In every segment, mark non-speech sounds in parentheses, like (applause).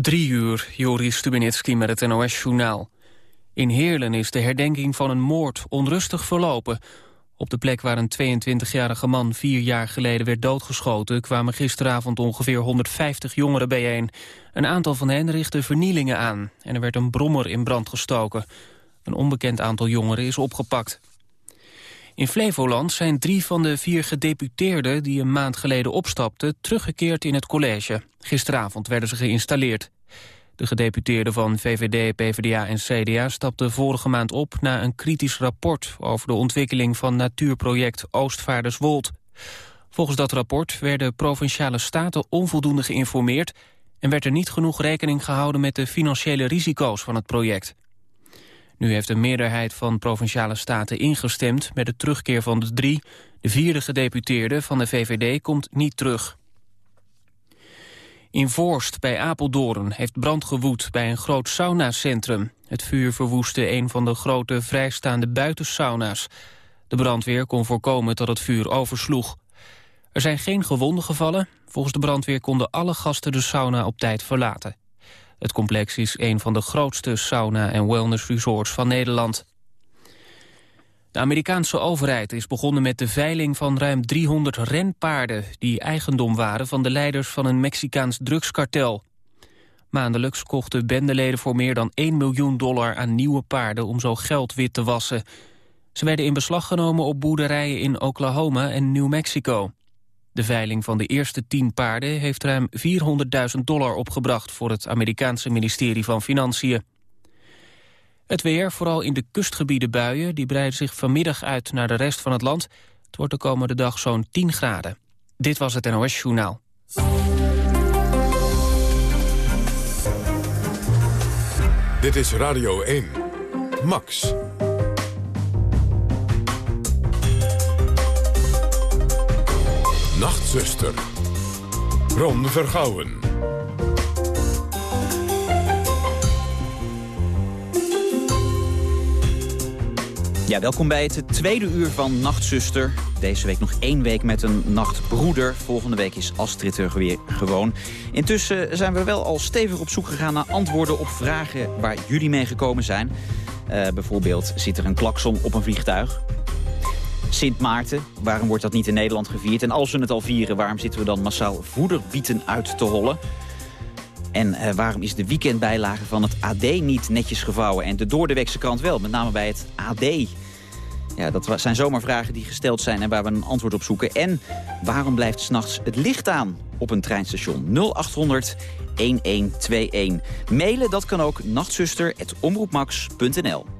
Drie uur, Joris Stubenitski met het NOS-journaal. In Heerlen is de herdenking van een moord onrustig verlopen. Op de plek waar een 22-jarige man vier jaar geleden werd doodgeschoten... kwamen gisteravond ongeveer 150 jongeren bijeen. Een aantal van hen richtte vernielingen aan... en er werd een brommer in brand gestoken. Een onbekend aantal jongeren is opgepakt. In Flevoland zijn drie van de vier gedeputeerden die een maand geleden opstapten teruggekeerd in het college. Gisteravond werden ze geïnstalleerd. De gedeputeerden van VVD, PvdA en CDA stapten vorige maand op na een kritisch rapport over de ontwikkeling van natuurproject Oostvaarderswold. Volgens dat rapport werden provinciale staten onvoldoende geïnformeerd en werd er niet genoeg rekening gehouden met de financiële risico's van het project. Nu heeft een meerderheid van Provinciale Staten ingestemd met de terugkeer van de drie. De vierde gedeputeerde van de VVD komt niet terug. In Voorst bij Apeldoorn heeft brand gewoed bij een groot saunacentrum. Het vuur verwoestte een van de grote vrijstaande buitensauna's. De brandweer kon voorkomen dat het vuur oversloeg. Er zijn geen gewonden gevallen. Volgens de brandweer konden alle gasten de sauna op tijd verlaten. Het complex is een van de grootste sauna- en wellnessresorts van Nederland. De Amerikaanse overheid is begonnen met de veiling van ruim 300 renpaarden... die eigendom waren van de leiders van een Mexicaans drugskartel. Maandelijks kochten bendeleden voor meer dan 1 miljoen dollar aan nieuwe paarden... om zo geld wit te wassen. Ze werden in beslag genomen op boerderijen in Oklahoma en New Mexico. De veiling van de eerste tien paarden heeft ruim 400.000 dollar opgebracht... voor het Amerikaanse ministerie van Financiën. Het weer, vooral in de kustgebieden buien... die breiden zich vanmiddag uit naar de rest van het land. Het wordt de komende dag zo'n 10 graden. Dit was het NOS Journaal. Dit is Radio 1. Max. Nachtzuster. Ron Vergouwen. Ja, welkom bij het tweede uur van Nachtzuster. Deze week nog één week met een nachtbroeder. Volgende week is Astrid er weer gewoon. Intussen zijn we wel al stevig op zoek gegaan naar antwoorden op vragen waar jullie mee gekomen zijn. Uh, bijvoorbeeld, zit er een klakson op een vliegtuig? Sint Maarten, waarom wordt dat niet in Nederland gevierd? En als we het al vieren, waarom zitten we dan massaal voederbieten uit te hollen? En uh, waarom is de weekendbijlage van het AD niet netjes gevouwen... en de Doordeweekse krant wel, met name bij het AD? Ja, dat zijn zomaar vragen die gesteld zijn en waar we een antwoord op zoeken. En waarom blijft s'nachts het licht aan op een treinstation? 0800 1121. Mailen, dat kan ook nachtzuster.omroepmax.nl.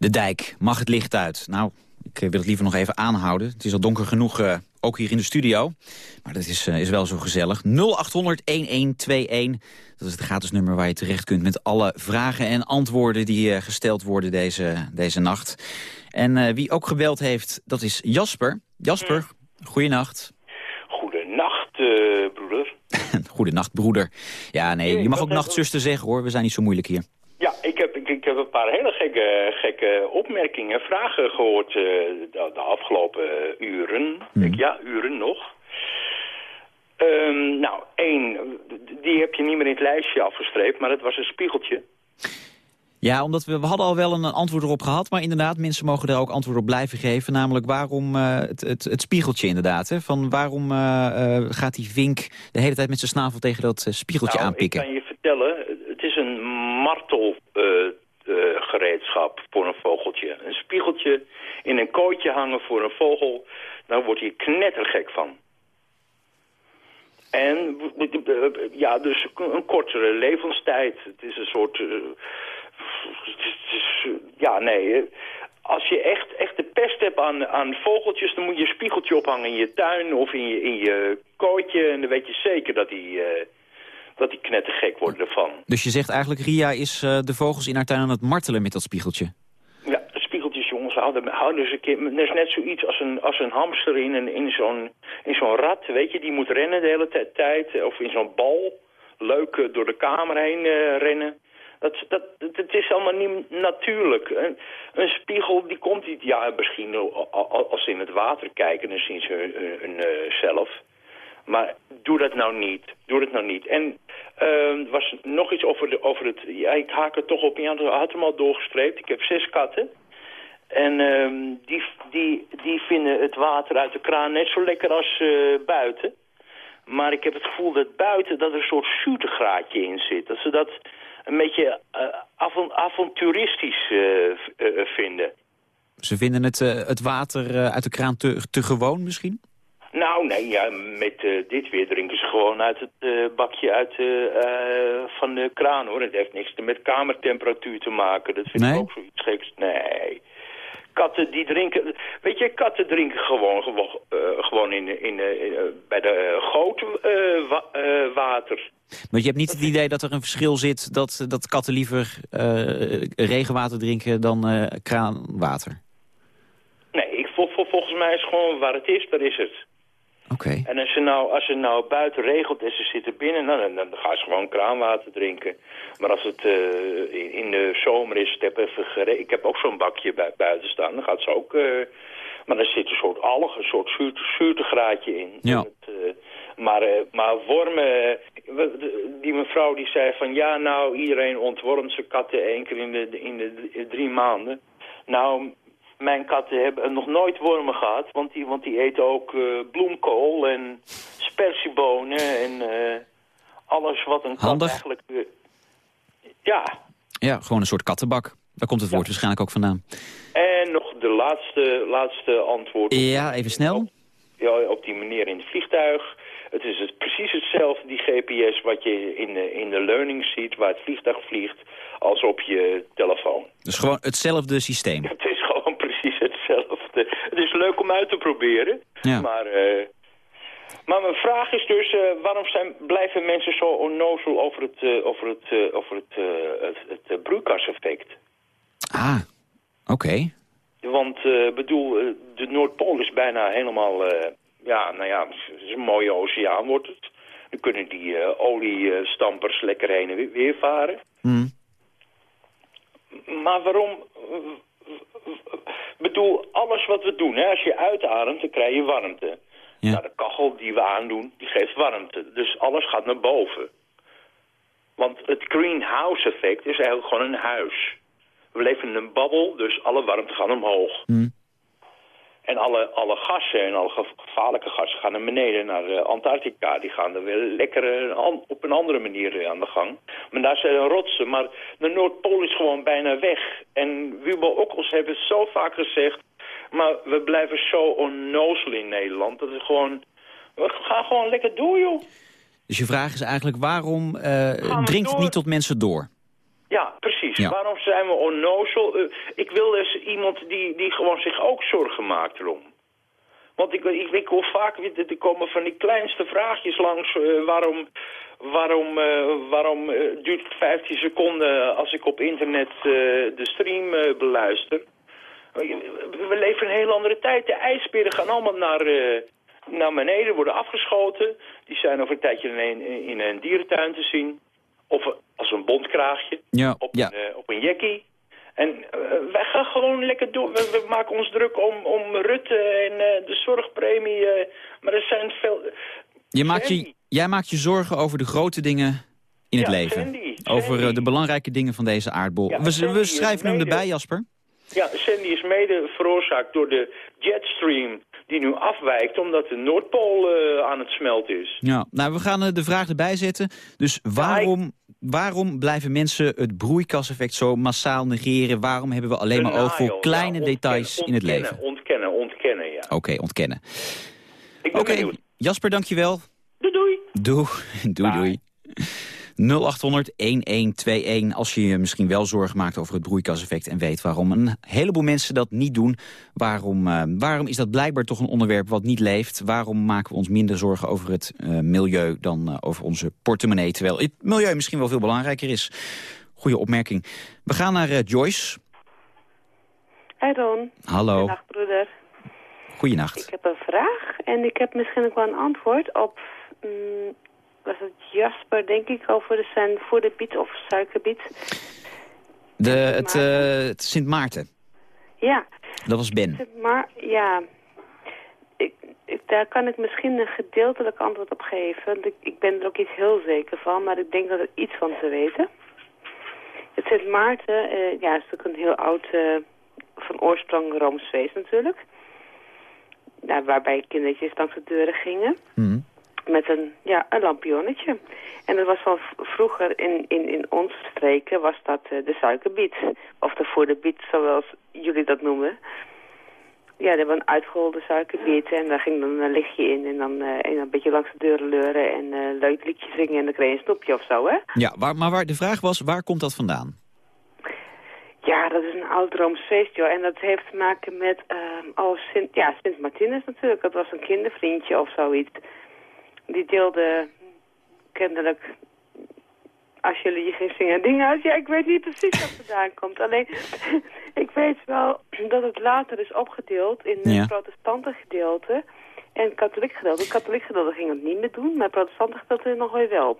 De dijk, mag het licht uit? Nou, ik eh, wil het liever nog even aanhouden. Het is al donker genoeg, uh, ook hier in de studio. Maar dat is, uh, is wel zo gezellig. 0800-1121, dat is het gratis nummer waar je terecht kunt... met alle vragen en antwoorden die uh, gesteld worden deze, deze nacht. En wie ook gebeld heeft, dat is Jasper. Jasper, mm. goeienacht. Goedenacht, broeder. (laughs) goedenacht, broeder. Ja, nee, je mag ook nachtzuster zeggen, hoor. We zijn niet zo moeilijk hier. Heb, een paar hele gekke, gekke opmerkingen, vragen gehoord uh, de, de, afgelopen uren. Mhm. Ik, ja, uren nog. Um, nou, één, die heb je niet meer in het lijstje afgestreept, maar het was een spiegeltje. Ja, omdat we, we hadden al wel een antwoord erop gehad, maar inderdaad, mensen mogen daar ook antwoord op blijven geven. Namelijk waarom uh, het, het, het, spiegeltje inderdaad. Hè? Van waarom uh, gaat die vink de hele tijd met zijn snavel tegen dat spiegeltje nou, aanpikken? ik kan je vertellen, het is een martelgereedschap voor een vogeltje. Een spiegeltje in een kooitje hangen voor een vogel, daar wordt hij knettergek van. En ja, dus een kortere levenstijd. Het is een soort... Uh, ja, nee. Als je echt, echt de pest hebt aan, aan vogeltjes... dan moet je een spiegeltje ophangen in je tuin of in je, in je kooitje. En dan weet je zeker dat die, dat die knettergek worden ervan. Dus je zegt eigenlijk, Ria is uh, de vogels in haar tuin aan het martelen met dat spiegeltje? Ja, spiegeltjes, jongens, houden, houden eens een keer... Dat is net zoiets als een, als een hamster in, een, in zo'n zo'n rat, weet je. Die moet rennen de hele tijd, of in zo'n bal. Leuk door de kamer heen uh, rennen. Dat, dat, het is allemaal niet natuurlijk. Een, een, spiegel die komt niet, ja, misschien als ze in het water kijken, dan zien ze hun, uh, zelf. Maar doe dat nou niet. Doe dat nou niet. En uh, was nog iets over, de, over het... Ja, ik haak er toch op in. Je had hem al doorgestreept. Ik heb zes katten. En uh, die, die, die vinden het water uit de kraan net zo lekker als uh, buiten. Maar ik heb het gevoel dat buiten dat er een soort zuurtegraadje in zit. Dat ze dat een beetje uh, avont avonturistisch uh, vinden. Ze vinden het, het water uit de kraan te, te gewoon misschien? Nou, nee, ja, met uh, dit weer drinken ze gewoon uit het uh, bakje uit, uh, van de kraan, hoor. Het heeft niks met kamertemperatuur te maken. Dat vind nee? ik ook zoiets geks. Nee. katten die drinken... Weet je, katten drinken gewoon, gewoon, eh, gewoon in, in, eh, bij de goot eh, wa- eh, water. Maar je hebt niet het idee dat er een verschil zit... dat, dat katten liever eh, regenwater drinken dan eh, kraanwater? Nee, ik, vol, vol- volgens mij is gewoon waar het is, daar is het. En als ze nou, als ze nou buiten regelt en ze zitten binnen, nou, dan, dan gaan ze gewoon kraanwater drinken. Maar als het eh, in, in de zomer is, het heb even ik heb ook zo'n bakje bui- buiten staan, dan gaat ze ook... eh, maar er zit een soort algen, een soort zuurte, zuurtegraadje in. Ja. Het, eh, maar, maar wormen, die mevrouw die zei van ja, nou iedereen ontwormt zijn katten één keer in de, in de drie maanden. Nou, mijn katten hebben nog nooit wormen gehad, want die, want die eten ook eh, bloemkool en spersiebonen en eh, alles wat een kat Handig. eigenlijk... eh, ja, Ja, gewoon een soort kattenbak. Daar komt het woord waarschijnlijk ook vandaan. en nog de laatste, laatste antwoord. Ja, even snel. Ja, op die manier in het vliegtuig. Het is het, precies hetzelfde, die GPS, wat je in de, in de leuning ziet, waar het vliegtuig vliegt, als op je telefoon. Dus gewoon hetzelfde systeem. Het is precies hetzelfde. Het is leuk om uit te proberen, Ja. maar... eh, maar mijn vraag is dus, eh, waarom zijn, blijven mensen zo onnozel over het, eh, over het, over het, het, het, broeikaseffect? Ah, oké. Want, eh bedoel, de Noordpool is bijna helemaal, ja, nou ja, het is een mooie oceaan wordt het. Dan kunnen die oliestampers lekker heen en weer- varen. Hm. Maar waarom, bedoel, alles wat we doen, hè, als je uitademt, dan krijg je warmte. Ja. Nou, de kachel die we aandoen, die geeft warmte. Dus alles gaat naar boven. Want het greenhouse effect is eigenlijk gewoon een huis. We leven in een babbel, dus alle warmte gaat omhoog. Hm. En alle, alle gassen en alle ge- gevaarlijke gassen gaan naar beneden, naar eh, Antarctica. Die gaan er weer lekker eh, op een andere manier eh, aan de gang. Maar daar zijn rotsen. Maar de Noordpool is gewoon bijna weg. En Wubo Okkels hebben het zo vaak gezegd... maar we blijven zo onnozel in Nederland. Dat is gewoon... We gaan gewoon lekker door, joh. Dus je vraag is eigenlijk waarom we dringt het niet tot mensen door? Ja, precies. Ja. Waarom zijn we onnozel? Eh, ik wil dus iemand die, die gewoon zich ook zorgen maakt erom. Want ik, ik, ik hoor vaak, weer- er komen van die kleinste vraagjes langs. eh, waarom waarom, eh, waarom duurt het 15 seconden als ik op internet de stream beluister? We leven een heel andere tijd. De ijsberen gaan allemaal naar, naar beneden, worden afgeschoten. Die zijn over een tijdje in een, in een dierentuin te zien. Of als een bondkraagje Ja, op, ja. een, eh, op een jackie. En eh, wij gaan gewoon lekker door. We, we maken ons druk om, om Rutte en eh, de zorgpremie. maar er zijn veel... Je maakt je, jij maakt je zorgen over de grote dingen in het leven. Sandy, over Sandy. de belangrijke dingen van deze aardbol. Ja, we, we schrijven hem erbij, Jasper. Ja, Sandy is mede veroorzaakt door de jetstream die nu afwijkt... omdat de Noordpool aan het smelten is. Ja, nou, we gaan de vraag erbij zetten. Dus waarom, waarom blijven mensen het broeikaseffect zo massaal negeren? Waarom hebben we alleen maar oog voor kleine ja, ontkennen, details in het leven? Ontkennen, ontkennen, ja. Oké, ontkennen. Oké. Jasper, dankjewel. Doei, doei. (laughs) Doei, doei, doei. 0800-1121 als je je misschien wel zorgen maakt over het broeikaseffect... en weet waarom een heleboel mensen dat niet doen. Waarom, eh, waarom is dat blijkbaar toch een onderwerp wat niet leeft? Waarom maken we ons minder zorgen over het eh, milieu dan eh, over onze portemonnee? Terwijl het milieu misschien wel veel belangrijker is. Goeie opmerking. We gaan naar Joyce. Hi Ron. Hallo, Dag broeder. goeienacht. Ik heb een vraag en ik heb misschien ook wel een antwoord op... mm, was het Jasper, denk ik, over de zijn voederbiet of suikerbiet? De, het, eh, het Sint Maarten, Ja, dat was Ben. maar ja... Ik, ik, daar kan ik misschien een gedeeltelijk antwoord op geven. Ik, ik ben er ook iets heel zeker van, maar ik denk dat er iets van te weten. Het Sint Maarten eh, ja, is natuurlijk een heel oud, eh, van oorsprong Rooms feest natuurlijk. Ja, waarbij kindertjes langs de deuren gingen Mhm. Met een, ja, een lampionnetje. En dat was van vroeger in, in, in onze streken was dat eh, de suikerbiet. Of de voederbiet, zoals jullie dat noemen. Ja, dat was een uitgeholde suikerbiet en daar ging dan een lichtje in en dan, eh, en dan een beetje langs de deuren leuren en eh leuk liedje zingen en dan kreeg je een snoepje of zo, hè? Ja, waar, maar waar, de vraag was, waar komt dat vandaan? Ja, dat is een oud Rooms feest, joh. En dat heeft te maken met ehm oh, Sint, ja, Sint Martinus natuurlijk. Dat was een kindervriendje of zoiets. Die deelde kennelijk, als jullie je geen zingen dingen uit... Ja, ik weet niet precies wat vandaan komt. Alleen, (laughs) ik weet wel dat het later is opgedeeld in het Ja. protestante gedeelte en het katholiek gedeelte. Het katholiek gedeelte ging het niet meer doen, maar het protestante gedeelte nog weer wel.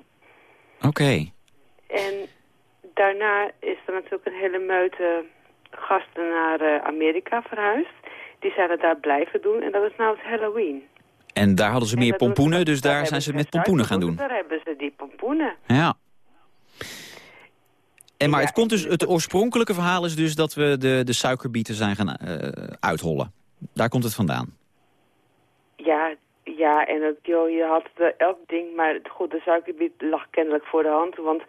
Oké. En daarna is er natuurlijk een hele meute gasten naar eh, Amerika verhuisd. Die zijn het daar blijven doen en dat is nou het Halloween. En daar hadden ze meer doen pompoenen, dus daar zijn ze met pompoenen gaan doen. Daar hebben ze die pompoenen. Ja. En maar het komt dus, het oorspronkelijke verhaal is dus dat we de, de suikerbieten zijn gaan eh, uithollen. Daar komt het vandaan. Ja, ja en het, joh, je had elk ding, maar goed, de suikerbiet lag kennelijk voor de hand. Want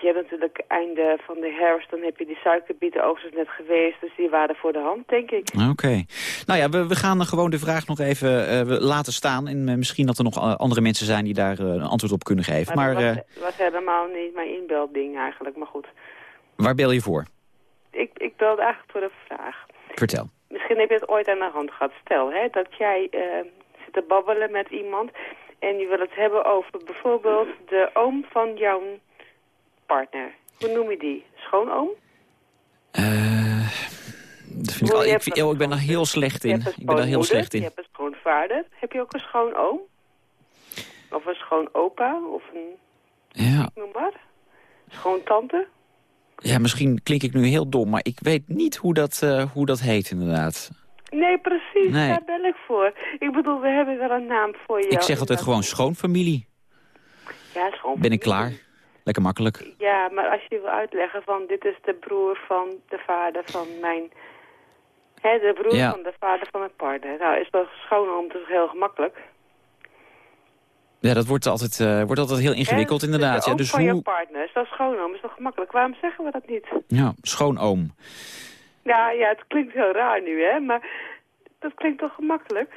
je hebt natuurlijk einde van de herfst, dan heb je die suikerbieten oogstens net geweest. Dus die waren voor de hand, denk ik. Oké. Nou ja, we, we gaan gewoon de vraag nog even we laten staan. En eh, misschien dat er nog eh, andere mensen zijn die daar een antwoord op kunnen geven. Maar, dat eh, was, was helemaal niet mijn inbeelding eigenlijk, maar goed. waar bel je voor? Ik, ik belde eigenlijk voor een vraag. Vertel. Misschien heb je het ooit aan de hand gehad. Stel hè, dat jij zit te babbelen met iemand en je wil het hebben over bijvoorbeeld de oom van jouw partner. Hoe noem je die? Schoonoom? Eh, dat vind ik, al, oh, ik ben daar heel slecht in. Ik ben daar heel slecht in. Je hebt een schoonvader. Heb je ook een schoonoom? Of een schoonopa? Of een, Ja, noem maar. Schoontante? ja, misschien klink ik nu heel dom, maar ik weet niet hoe dat, eh, hoe dat heet inderdaad. Nee, precies. Nee. Daar bel ik voor. Ik bedoel, we hebben wel een naam voor je. Ik zeg altijd gewoon schoonfamilie. Ja, schoon. Ben ik klaar? Lekker makkelijk. Ja, maar als je wil uitleggen van dit is de broer van de vader van mijn... Hè, de broer Ja. van de vader van mijn partner. Nou, is toch schoonoom toch heel gemakkelijk? Ja, dat wordt altijd, eh, wordt altijd heel ingewikkeld Hè? inderdaad. De Ja, dus van je hoe... partner, is dat schoonoom? Is toch gemakkelijk? Waarom zeggen we dat niet? Ja, schoonoom. Ja, ja, het klinkt heel raar nu, hè, maar dat klinkt toch gemakkelijk?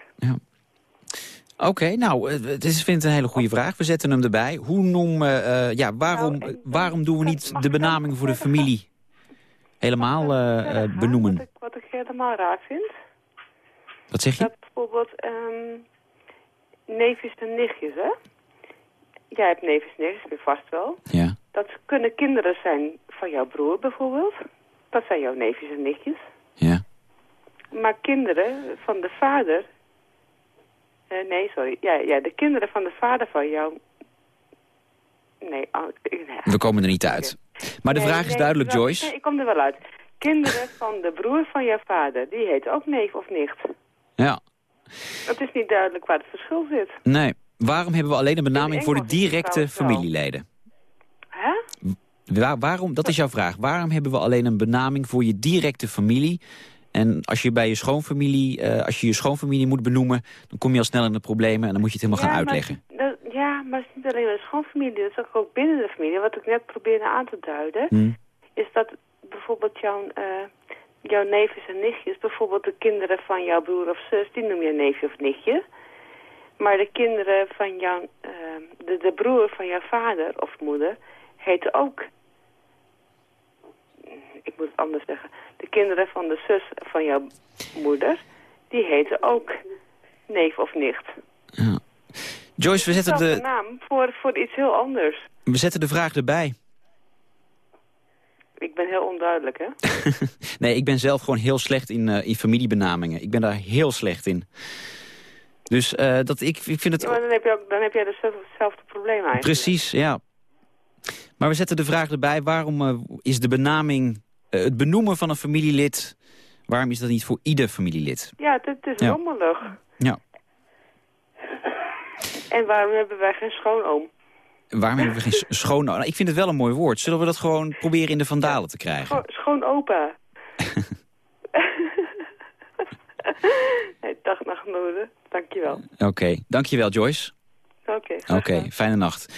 Oké, nou, eh, het is, vind ik een hele goede vraag. We zetten hem erbij. Hoe noemen, eh, ja, waarom, Nou, waarom doen we niet de benaming voor de familie helemaal eh, benoemen? Wat ik, wat ik helemaal raar vind, Wat zeg je? dat bijvoorbeeld ehm neefjes en nichtjes, hè? Jij hebt neefjes en nichtjes, vast wel. Ja. Dat kunnen kinderen zijn van jouw broer bijvoorbeeld. Dat zijn jouw neefjes en nichtjes. Ja. Maar kinderen van de vader... eh, nee, sorry. Ja, ja, de kinderen van de vader van jou... Nee, oh. We komen er niet uit. Maar de Nee, vraag is duidelijk, wel- Joyce. Nee, ik kom er wel uit. Kinderen (laughs) van de broer van jouw vader, die heet ook neef of nicht. Ja. Het is niet duidelijk waar het verschil zit. Nee. Waarom hebben we alleen een benaming In voor de directe familieleden? Hè? Waar, waarom, dat is jouw vraag. Waarom hebben we alleen een benaming voor je directe familie? En als je bij je schoonfamilie, eh, als je je schoonfamilie moet benoemen... dan kom je al snel in de problemen en dan moet je het helemaal gaan uitleggen. dat- ja, maar het is niet alleen een schoonfamilie, dat is ook, binnen de familie. Wat ik net probeerde aan te duiden, Hm. is dat bijvoorbeeld jouw, eh, jouw neefjes en nichtjes, bijvoorbeeld de kinderen van jouw broer of zus, die noem je neefje of nichtje. Maar de kinderen van jouw, eh, de, de broer van jouw vader of moeder, heten ook, ik moet het anders zeggen, de kinderen van de zus van jouw moeder, die heten ook neef of nicht. Ja. Joyce, we zetten, de, naam voor, voor iets heel anders. we zetten de vraag erbij. Ik ben heel onduidelijk, hè? (laughs) Nee, ik ben zelf gewoon heel slecht in, eh, in familiebenamingen. Ik ben daar heel slecht in. Dus eh, dat, ik, ik vind het... Ja, maar dan heb, je ook, dan heb jij dus hetzelfde probleem eigenlijk. Precies, ja. Maar we zetten de vraag erbij, waarom eh, is de benaming, het benoemen van een familielid, waarom is dat niet voor ieder familielid? Ja, het, het is Ja. rommelig. Ja. En waarom hebben wij geen schoonoom? Waarom hebben we geen schoon... Nou, ik vind het wel een mooi woord. Zullen we dat gewoon proberen in de vandalen te krijgen? Scho schoonopa. nee, (laughs) dag nachtnoden. Dankjewel. Oké, dankjewel Joyce. Oké, Oké, graag fijne nacht. 0800-1121.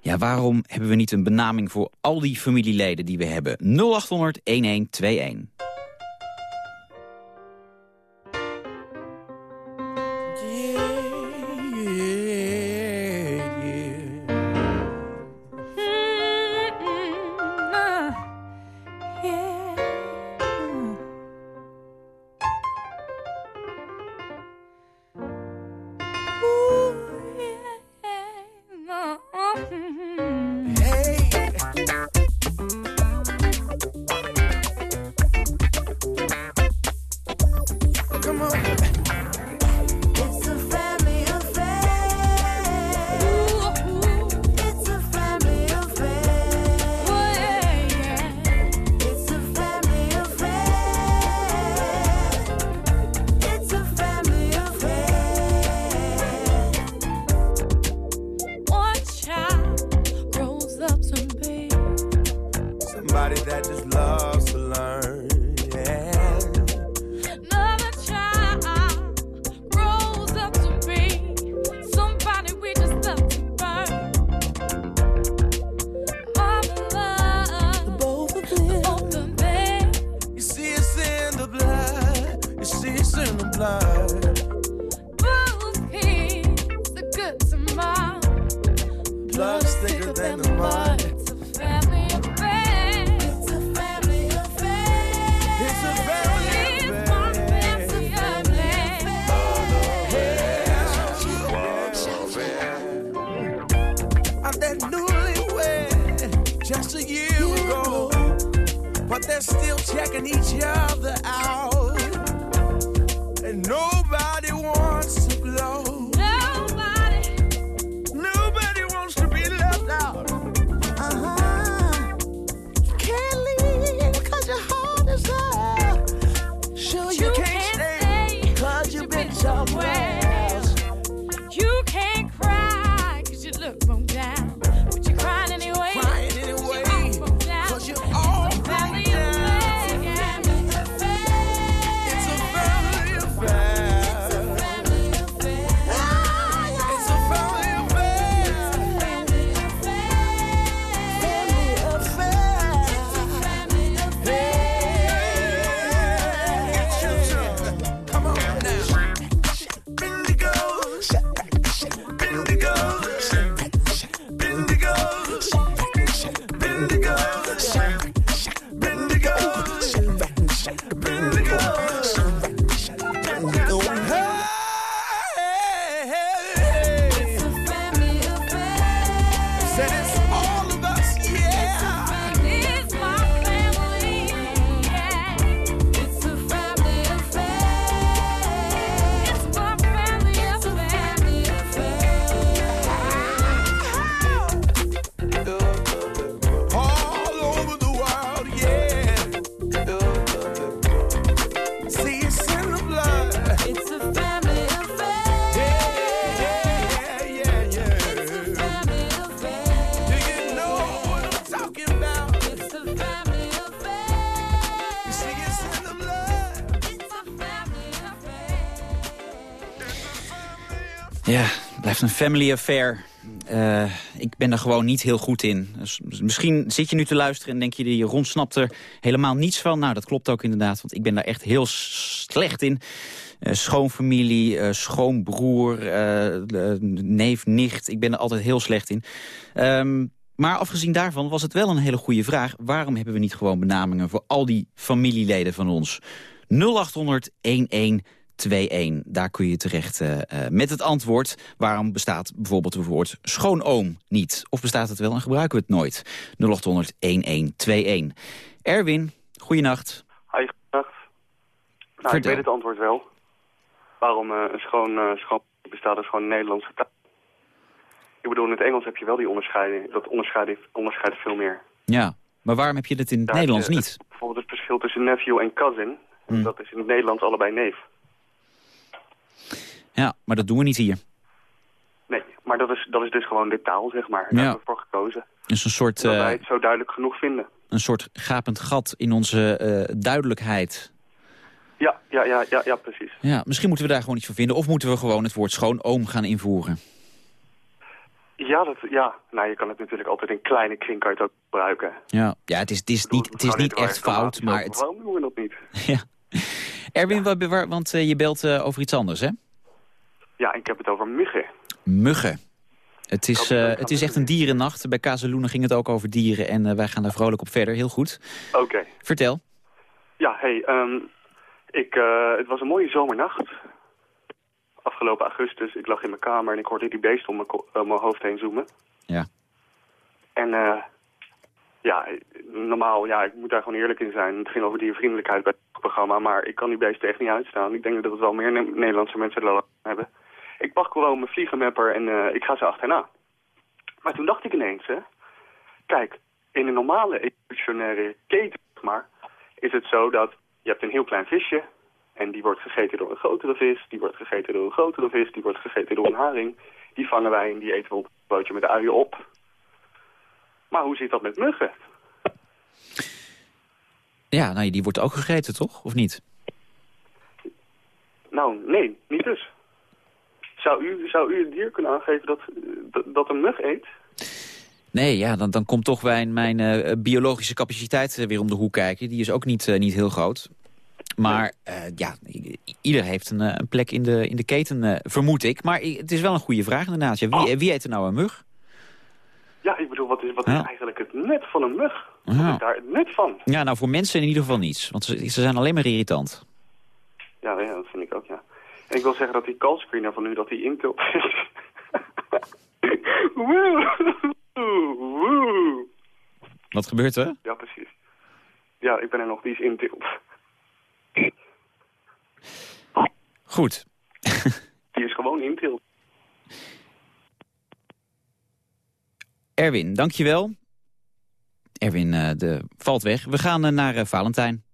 Ja, waarom hebben we niet een benaming voor al die familieleden die we hebben? 0800-1121. Een family affair. Eh, ik ben er gewoon niet heel goed in. Dus misschien zit je nu te luisteren en denk je... die Ron snapt er helemaal niets van. Nou, dat klopt ook inderdaad, want ik ben daar echt heel slecht in. Eh, schoonfamilie, eh, schoonbroer, neef, nicht. Ik ben er altijd heel slecht in. Ehm, maar afgezien daarvan was het wel een hele goede vraag. Waarom hebben we niet gewoon benamingen voor al die familieleden van ons? 0800 1121. Daar kun je terecht eh, eh, met het antwoord. Waarom bestaat bijvoorbeeld het woord schoonoom niet? Of bestaat het wel en gebruiken we het nooit? 0800 1121. Erwin, goeienacht. Hi, gedag. Nou, ik weet het antwoord wel. Waarom eh, een schoon, schoon bestaat uit gewoon een Nederlandse taal. Ik bedoel, in het Engels heb je wel die onderscheiding. Dat onderscheidt, onderscheidt veel meer. Ja, maar waarom heb je het in het Nederlands niet? bijvoorbeeld het verschil tussen nephew en cousin. Hmm. Dat is in het Nederlands allebei neef. Ja, maar dat doen we niet hier. Nee, maar dat is, dat is dus gewoon de taal, zeg maar. Daar Ja. hebben we voor gekozen. Is een soort, Dat eh, wij het zo duidelijk genoeg vinden. een soort gapend gat in onze eh, duidelijkheid. Ja, ja, ja, ja, ja, precies. Ja, misschien moeten we daar gewoon iets van vinden. Of moeten we gewoon het woord schoonoom gaan invoeren. Ja, dat, ja. Nou, je kan het natuurlijk altijd in kleine kring kan je het ook gebruiken. Ja, ja het is, het is niet, het is niet echt fout, maar het... Waarom doen we dat niet? (laughs) Ja. Erwin, waar- want eh, je belt eh, over iets anders, hè? Ja, ik heb het over muggen. Muggen. Het is, eh, het is echt een dierennacht. Bij Kazeloenen ging het ook over dieren en eh, wij gaan daar vrolijk op verder. Heel goed. Oké. Vertel. Ja, hey, ehm, ik, eh, het was een mooie zomernacht. Afgelopen augustus, ik lag in mijn kamer en ik hoorde die beest om mijn, hoofd heen zoomen. Ja. En eh, ja, normaal, ja, ik moet daar gewoon eerlijk in zijn. Het ging over diervriendelijkheid bij het programma, maar ik kan die beesten echt niet uitstaan. Ik denk dat het wel meer Ne- Nederlandse mensen er hebben. Ik pak gewoon mijn vliegenmapper en eh, ik ga ze achterna. Maar toen dacht ik ineens, hè, kijk, in een normale evolutionaire keten, zeg maar, is het zo dat je hebt een heel klein visje en die wordt gegeten door een grotere vis, die wordt gegeten door een grotere vis, die wordt gegeten door een haring. Die vangen wij en die eten we op een bootje met de uien op. Maar hoe zit dat met muggen? Ja, nou, die wordt ook gegeten, toch? Of niet? Nou, nee, niet dus. Zou u, zou u het dier kunnen aangeven dat, dat, dat een mug eet? Nee, ja, dan, dan komt toch mijn, mijn eh, biologische capaciteit eh, weer om de hoek kijken. Die is ook niet, eh, niet heel groot. Maar ja, Ieder heeft een, een plek in de, in de keten, vermoed ik. Maar het is wel een goede vraag inderdaad. Ja, wie, wie eet er nou een mug? Ja, ik bedoel, wat is, wat Ja. is eigenlijk het nut van een mug? Wat Ja. is daar het nut van? Ja, nou voor mensen in ieder geval niets. Want ze, ze zijn alleen maar irritant. Ja, ja, dat ik wil zeggen dat die callscreener van u, dat die intilt is. (laughs) Woe! Woe! Wat gebeurt er? Ja, precies. Ja, ik ben er nog, die is intilt. Goed. Die is gewoon intilt. Erwin, dankjewel. Erwin eh, de, valt weg. We gaan eh, naar eh, Valentijn.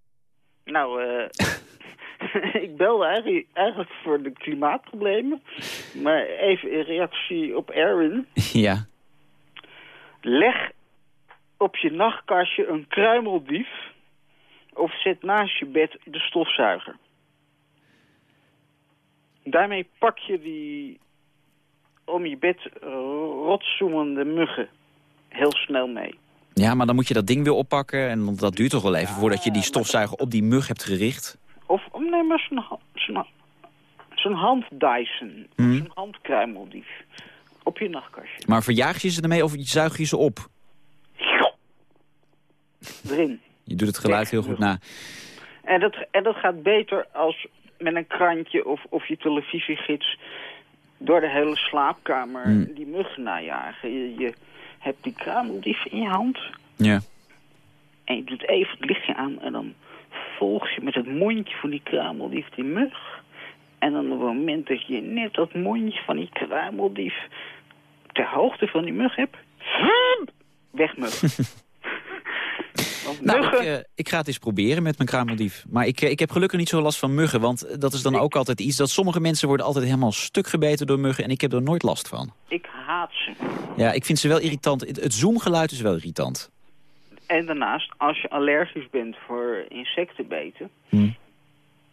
Belde eigenlijk, voor de klimaatproblemen. Maar even in reactie op Erwin. (laughs) ja. Leg op je nachtkastje een kruimeldief. Of zet naast je bed de stofzuiger. Daarmee pak je die om je bed rotzoemende muggen heel snel mee. Ja, maar dan moet je dat ding weer oppakken. En dat duurt toch wel even voordat je die stofzuiger op die mug hebt gericht. Nee, maar zo'n hand Dyson. Zo'n handkruimeldief. Op je nachtkastje. Maar verjaag je ze ermee of zuig je ze op? Erin. Je doet het geluid heel goed na. En dat, en dat gaat beter als met een krantje of, of je televisiegids door de hele slaapkamer Hmm. die muggen najagen. Je, je hebt die kruimeldief in je hand Ja. en je doet even het lichtje aan en dan volg je met het mondje van die kruimeldief die mug. En dan op het moment dat je net dat mondje van die kruimeldief ter hoogte van die mug hebt, weg mug. (laughs) Nou, ik, eh, ik ga het eens proberen met mijn kruimeldief. Maar ik, eh, ik heb gelukkig niet zo last van muggen. Want dat is dan ook altijd iets dat sommige mensen worden altijd helemaal stuk gebeten door muggen. En ik heb er nooit last van. ik haat ze. Ja, ik vind ze wel irritant. Het, het zoomgeluid is wel irritant. En daarnaast, als je allergisch bent voor insectenbeten, Hm.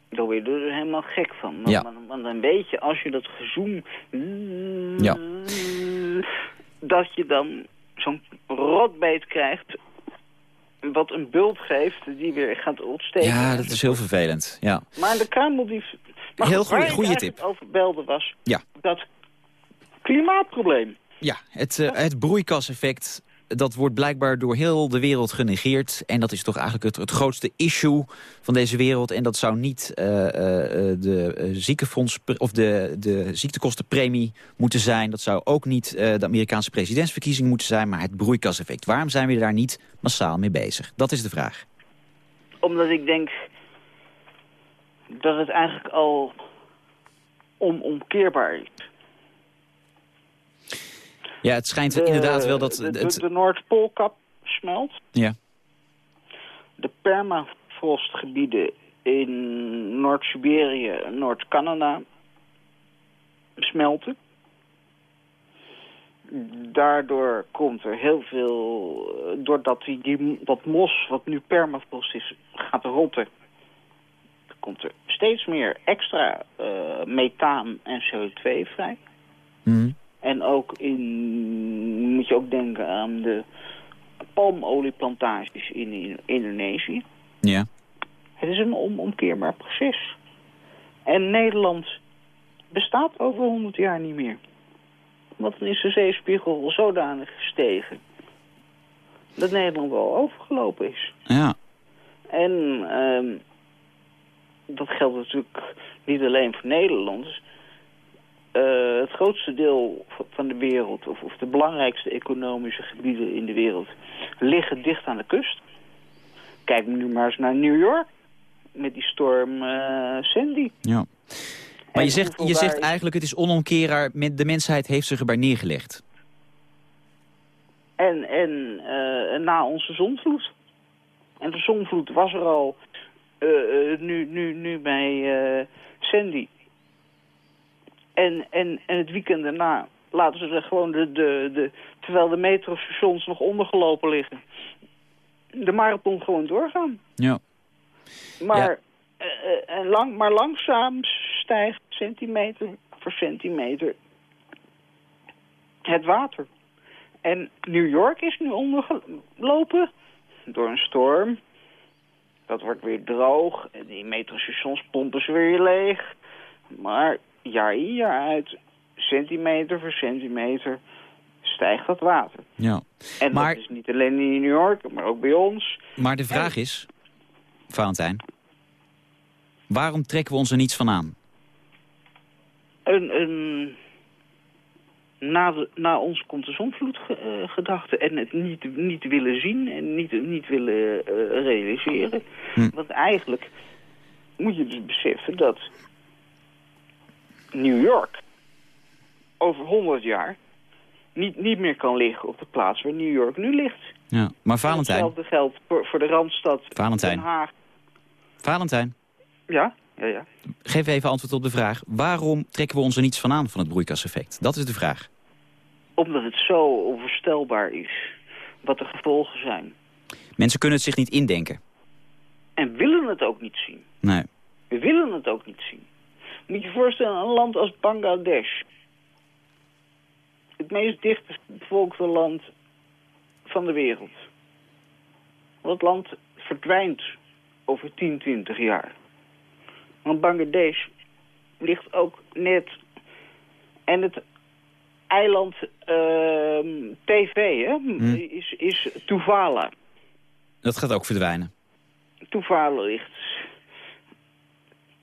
dan word je er dus helemaal gek van. Want, Ja. want- dan weet je, als je dat gezoem... Ja. Dat je dan zo'n rotbeet krijgt, wat een bult geeft, die weer gaat ontsteken. Ja, dat is heel vervelend. Ja. Maar de kruimeldief... Maar Heel goed, waar goeie- ik goeie eigenlijk tip. over belde was Ja. dat klimaatprobleem. Ja, het, eh, het broeikaseffect, dat wordt blijkbaar door heel de wereld genegeerd. En dat is toch eigenlijk het, grootste issue van deze wereld. En dat zou niet eh, eh, eh, de ziekenfonds of de, de ziektekostenpremie moeten zijn. Dat zou ook niet de Amerikaanse presidentsverkiezing moeten zijn. Maar het broeikaseffect. Waarom zijn we daar niet massaal mee bezig? Dat is de vraag. Omdat ik denk dat het eigenlijk al onomkeerbaar is. Ja, het schijnt De- inderdaad wel dat... De, de, het, de Noordpoolkap smelt. ja. De permafrostgebieden in Noord-Siberië en Noord-Canada smelten. Daardoor komt er heel veel, eh, doordat die, die, dat mos wat nu permafrost is, gaat rotten. Komt er steeds meer extra eh, methaan en CO2 vrij. Mhm. En ook in, moet je ook denken aan de palmolieplantages in, in Indonesië. ja. Het is een onomkeerbaar proces. En Nederland bestaat over 100 jaar niet meer. Want dan is de zeespiegel zodanig gestegen dat Nederland al overgelopen is. Ja. En ehm, dat geldt natuurlijk niet alleen voor Nederland. Eh, het grootste deel van de wereld, of, of de belangrijkste economische gebieden in de wereld, liggen dicht aan de kust. Kijk nu maar eens naar New York, met die storm eh, Sandy. ja. Maar je zegt, je zegt eigenlijk het is onomkeerbaar. Met de mensheid heeft zich erbij neergelegd. En, en eh, na onze zonvloed. En de zonvloed was er al nu, nu, nu bij Sandy. En, en, en het weekend daarna laten ze er gewoon de, de, de... Terwijl de metrostations nog ondergelopen liggen. De marathon gewoon doorgaan. Ja. Maar, eh, eh, en lang, maar langzaam stijgt centimeter voor centimeter het water. En New York is nu ondergelopen door een storm. Dat wordt weer droog. En die metrostations pompen ze weer leeg. Maar jaar in jaar uit, centimeter voor centimeter, stijgt dat water. Ja. En Maar- dat is niet alleen in New York, maar ook bij ons. Maar de vraag is, Valentijn, waarom trekken we ons er niets van aan? Een, een, na, de- na ons komt de zonvloedgedachte. en het niet, niet willen zien en niet, niet willen eh, realiseren. Hm. Want eigenlijk moet je dus beseffen dat New York over 100 jaar niet, niet meer kan liggen op de plaats waar New York nu ligt. Ja. Maar Valentijn, Hetzelfde geldt voor, voor de Randstad Valentijn. Den Haag. Valentijn, Ja, ja, ja. geef even antwoord op de vraag. Waarom trekken we ons er niets van aan van het broeikaseffect? Dat is de vraag. Omdat het zo onvoorstelbaar is wat de gevolgen zijn. Mensen kunnen het zich niet indenken. En willen het ook niet zien. Nee. We willen het ook niet zien. Moet je je voorstellen, een land als Bangladesh. Het meest dichtst bevolkte land van de wereld. Dat land verdwijnt over 10, 20 jaar. Want Bangladesh ligt ook net... En het eiland ehm, TV hè, is, is Tuvalu. Dat gaat ook verdwijnen. Tuvalu ligt...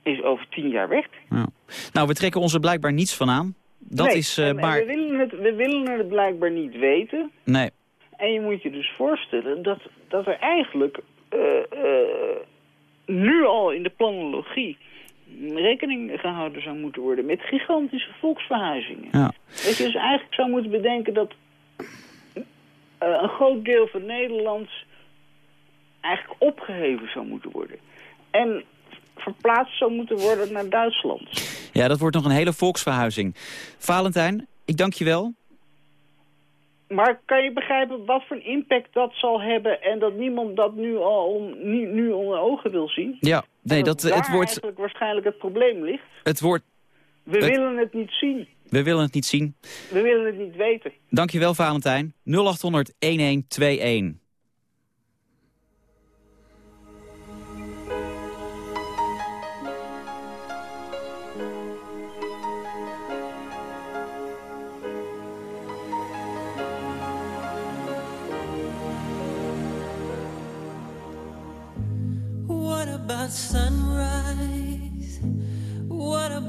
is over 10 jaar weg. Ja. Nou, we trekken ons er blijkbaar niets van aan. Dat Nee, is, eh, maar... We willen, het, we willen het blijkbaar niet weten. Nee. En je moet je dus voorstellen dat, dat er eigenlijk eh, eh, nu al in de planologie rekening gehouden zou moeten worden met gigantische volksverhuizingen. Ja. Dat je dus eigenlijk zou moeten bedenken dat een groot deel van Nederland eigenlijk opgeheven zou moeten worden. En verplaatst zou moeten worden naar Duitsland. Ja, dat wordt nog een hele volksverhuizing. Valentijn, ik dank je wel. Maar kan je begrijpen wat voor een impact dat zal hebben... en dat niemand dat nu al om, nu, nu onder ogen wil zien? Ja, nee, dat, het, wordt, eigenlijk waarschijnlijk het probleem ligt. het wordt... We Het- willen het niet zien. We willen het niet zien. We willen het niet weten. Dank je wel, Valentijn. 0800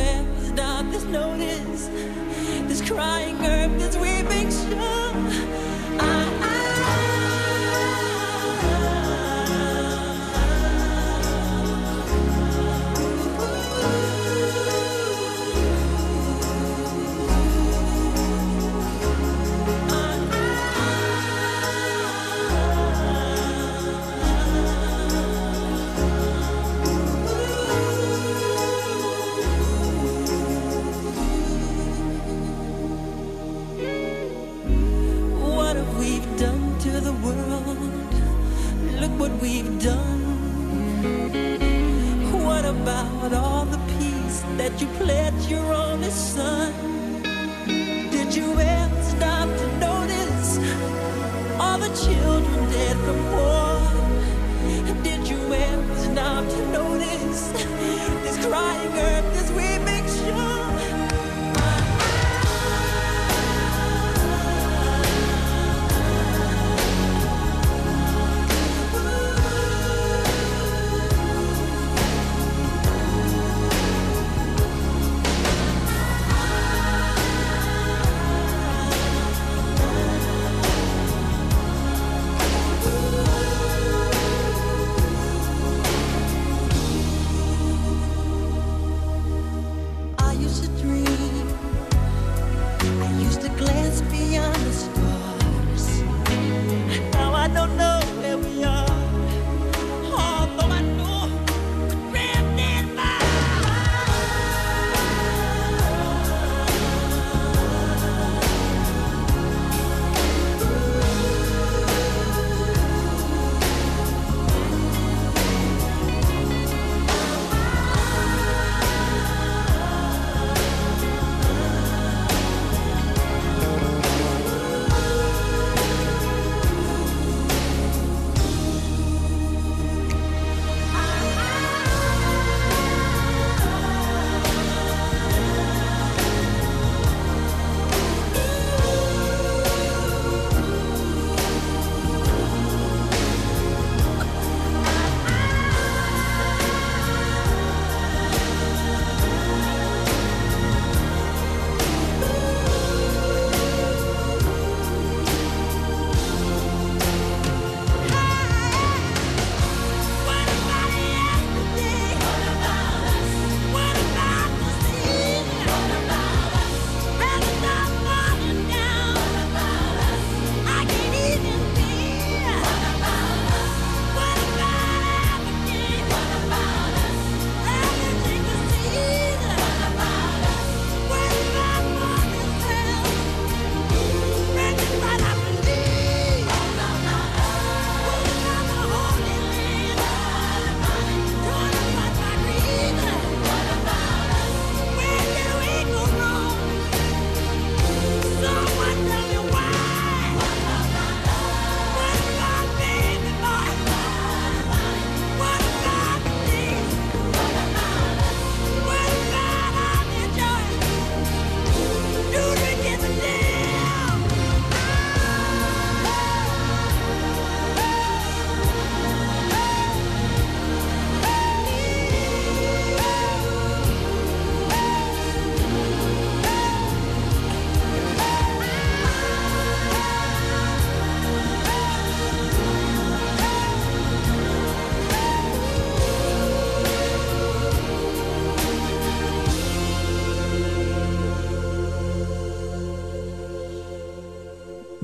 nowhere. this notice. This crying earth, This weeping shore. I we've done. What about all the peace that you pledged your only son? Did you ever stop to notice all the children dead from war? Did you ever stop to notice this crying earth, this weeping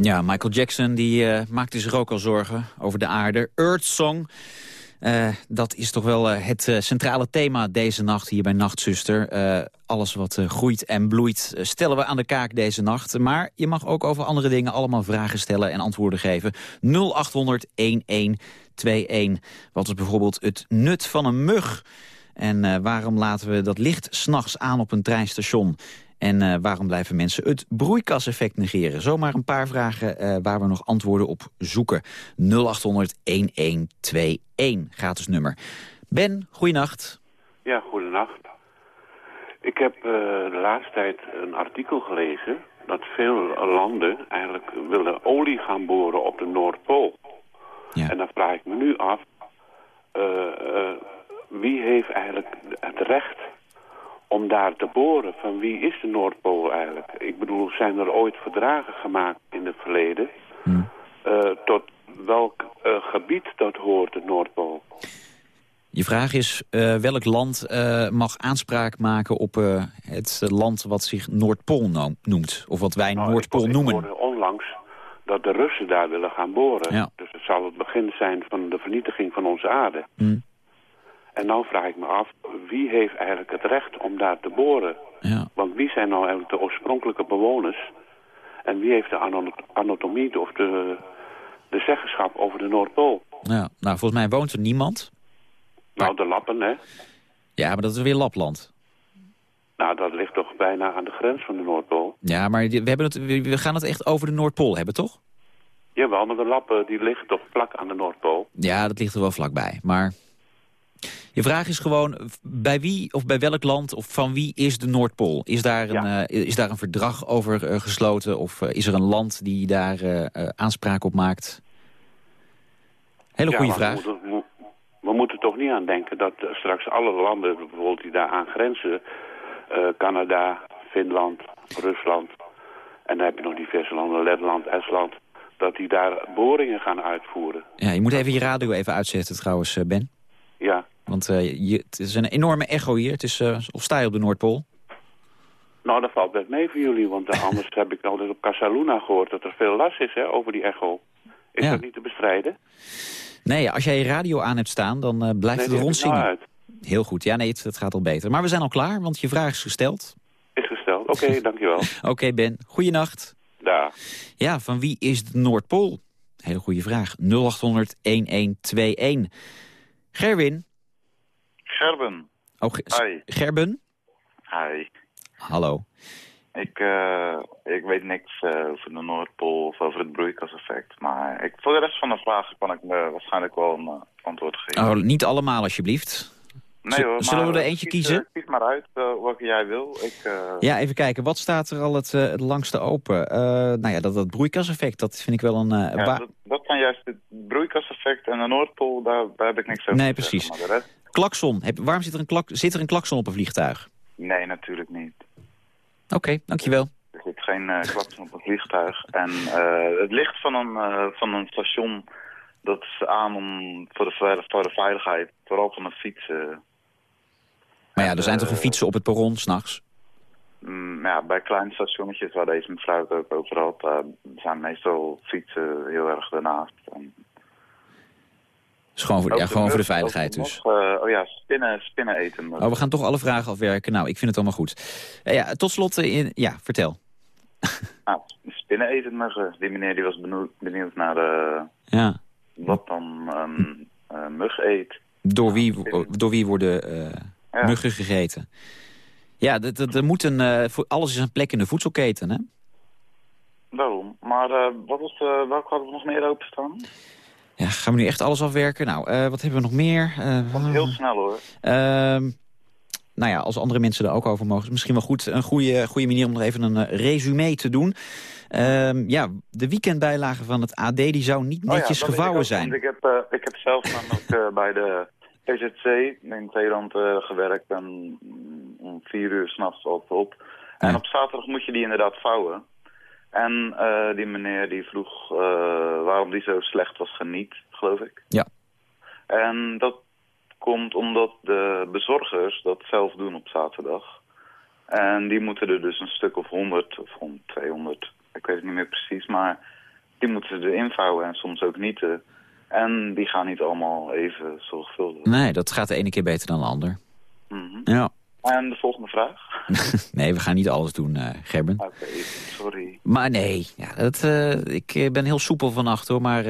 Ja, Michael Jackson die, eh, maakte zich ook al zorgen over de aarde. Earth Song, eh, dat is toch wel eh, het centrale thema deze nacht hier bij Nachtzuster. Alles wat groeit en bloeit stellen we aan de kaak deze nacht. Maar je mag ook over andere dingen allemaal vragen stellen en antwoorden geven. 0800 1121. Wat is bijvoorbeeld het nut van een mug? En waarom laten we dat licht s'nachts aan op een treinstation? En eh, waarom blijven mensen het broeikaseffect negeren? Zomaar een paar vragen eh, waar we nog antwoorden op zoeken. 0800-1121, gratis nummer. Ben, goeienacht. Ja, goedenacht. Ik heb eh, de laatste tijd een artikel gelezen dat veel landen eigenlijk willen olie gaan boren op de Noordpool. En dan vraag ik me nu af, wie heeft eigenlijk het recht om daar te boren? Van wie is de Noordpool eigenlijk? Ik bedoel, zijn er ooit verdragen gemaakt in het verleden? Eh, tot welk eh, gebied dat hoort, de Noordpool? Je vraag is eh, welk land mag aanspraak maken op het land wat zich Noordpool no- noemt? Of wat wij Noordpool Nou, Ik noemen? onlangs dat de Russen daar willen gaan boren. Ja. Dus het zal het begin zijn van de vernietiging van onze aarde. Hm. En nou vraag ik me af, wie heeft eigenlijk het recht om daar te boren? Ja. Want wie zijn nou eigenlijk de oorspronkelijke bewoners? En wie heeft de anatomie of de, de zeggenschap over de Noordpool? Ja, nou, volgens mij woont er niemand. Nou, de Lappen, hè? Ja, maar dat is weer Lapland. Nou, dat ligt toch bijna aan de grens van de Noordpool. Ja, maar we, hebben het, we we gaan het echt over de Noordpool hebben, toch? Jawel, maar de Lappen die liggen toch vlak aan de Noordpool. Ja, dat ligt er wel vlakbij. Maar je vraag is gewoon, bij wie of bij welk land of van wie is de Noordpool? Is daar een, eh, is daar een verdrag over eh, gesloten of eh, is er een land die daar aanspraak op maakt? Hele Ja, goede vraag. We moeten, we- moeten toch niet aan denken dat straks alle landen bijvoorbeeld die daar aan grenzen... Canada, Finland, Rusland en dan heb je nog diverse landen, Letland, Estland... dat die daar boringen gaan uitvoeren. Ja, je moet even je radio even uitzetten trouwens, Ben. Ja, Want eh, je, het is een enorme echo hier. Het is, eh, of sta je op de Noordpool? nou dat valt best mee voor jullie, want eh, anders (laughs) heb ik altijd op Casaluna gehoord... dat er veel last is hè, over die echo. Is Ja. dat niet te bestrijden? Nee, als jij je radio aan hebt staan, dan eh, blijft Nee, het rondzingen. nou. Heel goed. Ja, nee, het, het gaat al beter. Maar we zijn al klaar, want je vraag is gesteld. Is gesteld. Oké, (laughs) dankjewel. Oké, Ben. Goeienacht. Daar. Ja, van wie is de Noordpool? Hele goede vraag. 0800-1121. Gerwin. Gerben. Oh, Hi. Gerben? Hi. Hallo. Ik, eh, ik weet niks eh, over de Noordpool of over het broeikaseffect. Maar ik, voor de rest van de vragen kan ik me waarschijnlijk wel een eh, antwoord geven. Oh, niet allemaal alsjeblieft. nee hoor, zullen we er eentje kies, kiezen? kies maar uit welke jij wil. Ik, Ja, even kijken. Wat staat er al het, het langste open? Nou ja, dat, dat broeikaseffect, dat vind ik wel een... ja, dat, dat zijn juist het broeikaseffect en de Noordpool, daar, daar heb ik niks over Nee, zeggen. precies. Rest, Klakson. Heb, waarom zit er, een klak, zit er een klakson op een vliegtuig? nee, natuurlijk niet. Oké, dankjewel. Er zit geen eh klakson op een vliegtuig. En eh, het licht van een, eh, van een station, dat is aan om, voor, de, voor de veiligheid, vooral van de fietsen. Maar ja, er zijn toch een fietsen op het perron s'nachts? Mm, ja, bij kleine stationnetjes waar deze mevrouw het ook over had, zijn meestal fietsen heel erg daarnaast. En is gewoon voor, ja, gewoon voor de veiligheid dus. eh, oh ja, spinnen, spinnen eten. Oh, we gaan toch alle vragen afwerken. Nou, ik vind het allemaal goed. Eh, ja, tot slot, eh, in, ja, vertel. Nou, (laughs) spinnen eten muggen. Die meneer die was benieuwd, benieuwd naar Ja. wat dan eh, mug eet. Door wie, door wie worden Ja. muggen gegeten? Ja, dat- dat- er moet een, alles is een plek in de voedselketen, hè? Daarom. Maar wat was, welke hadden we nog meer openstaan? Ja, gaan we nu echt alles afwerken? Nou, eh, wat hebben we nog meer? Eh, Heel snel hoor. Ehm, nou ja, als andere mensen er ook over mogen. is misschien wel goed. Een goede, goede manier om nog even een eh, resume te doen. Ehm, ja, de weekendbijlage van het AD die zou niet Oh netjes gevouwen ik ook, zijn. Ik heb, ik heb zelf dan ook bij de PZC in eh, gewerkt. En mm, om vier uur s'nachts altijd op. En op zaterdag moet je die inderdaad vouwen. En eh, die meneer die vroeg eh, waarom die zo slecht was geniet, geloof ik. Ja. En dat komt omdat de bezorgers dat zelf doen op zaterdag. En die moeten er dus een stuk of 100 of 100, 200, ik weet het niet meer precies. Maar die moeten ze erin vouwen en soms ook niet. eh. en die gaan niet allemaal even zorgvuldig. Nee, dat gaat de ene keer beter dan de ander. Mhm. Ja. En de volgende vraag? (laughs) nee, we gaan niet alles doen, eh, Gerben. Oké, sorry. Maar nee, ja, dat, eh, ik eh, ben heel soepel vannacht hoor. Maar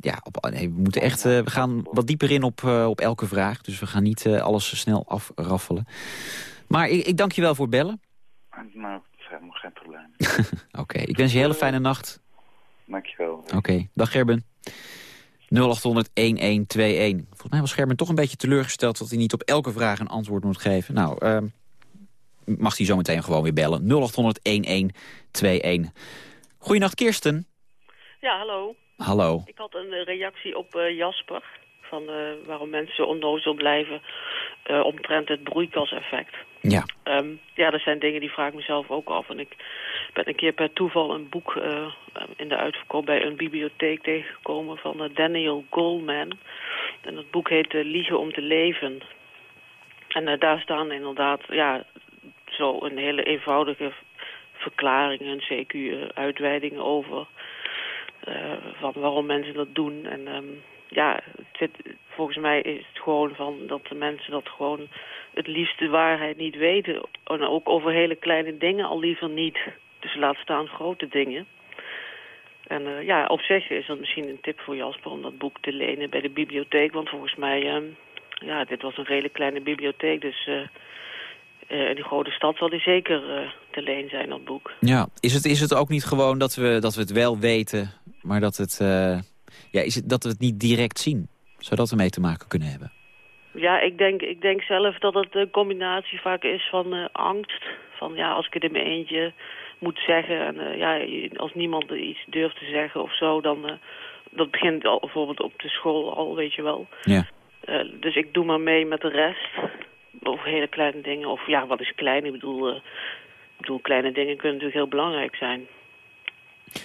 ja, op, nee, we moeten echt, we gaan wat dieper in op, op elke vraag. Dus we gaan niet alles snel afraffelen. Maar ik, ik dank je wel voor het bellen. Nou, helemaal geen probleem. (laughs) Oké, ik wens je een hele fijne nacht. Dankjewel. Oké, dag Gerben. 0800-1121. Volgens mij was Gerben toch een beetje teleurgesteld... dat hij niet op elke vraag een antwoord moet geven. Nou, ehm, mag hij zo meteen gewoon weer bellen. 0800-1121. Goeienacht, Kirsten. Ja, hallo. Hallo. Ik had een reactie op eh, Jasper. Van eh, waarom mensen zo onnozel blijven eh, omtrent het broeikaseffect. Ja. Ehm, ja, dat zijn dingen die vraag ik mezelf ook af. En ik ben een keer per toeval een boek eh, in de uitverkoop bij een bibliotheek tegengekomen van eh, Daniel Goleman. En dat boek heet Liegen om te leven. En daar staan inderdaad, ja, zo een hele eenvoudige verklaringen, CQ, eh, uitweidingen over. van waarom mensen dat doen. En ehm, ja, volgens mij is het gewoon van dat de mensen dat gewoon het liefst de waarheid niet weten. En ook over hele kleine dingen al liever niet. Dus laat staan grote dingen. En eh, ja, op zich is dat misschien een tip voor Jasper om dat boek te lenen bij de bibliotheek. Want volgens mij, ehm, ja, dit was een redelijk kleine bibliotheek. Dus eh, in die grote stad zal die zeker te leen zijn, dat boek. Ja, is het, is het ook niet gewoon dat we, dat we het wel weten... maar dat, het, ja, is het, dat we het niet direct zien? Zodat we mee te maken kunnen hebben? Ja, ik denk, ik denk zelf dat het een combinatie vaak is van eh, angst. Van ja, als ik het in mijn eentje moet zeggen. En eh, ja, als niemand iets durft te zeggen of zo, dan... eh, dat begint al bijvoorbeeld op de school al, weet je wel. Ja. Dus ik doe maar mee met de rest. Over hele kleine dingen. Of ja, wat is klein? Ik bedoel, ik bedoel kleine dingen kunnen natuurlijk heel belangrijk zijn.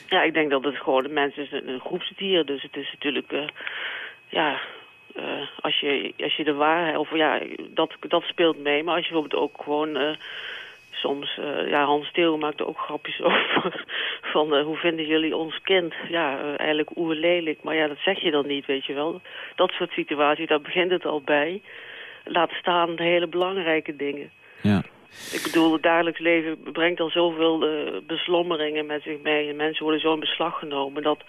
Ja, ik denk dat het gewoon, de mens is een, groepsdier. Dus het is natuurlijk, eh, ja, eh, als, je, als je de waarheid, of ja, dat, dat speelt mee. Maar als je bijvoorbeeld ook gewoon eh, soms, ja, Hans Theo maakt er ook grapjes (laughs) over. Van hoe vinden jullie ons kind? Ja, eigenlijk oerlelijk. Maar ja, dat zeg je dan niet, weet je wel. Dat soort situaties, daar begint het al bij. Laat staan de hele belangrijke dingen. Ja. Ik bedoel, het dagelijks leven brengt al zoveel eh, beslommeringen met zich mee. En mensen worden zo in beslag genomen dat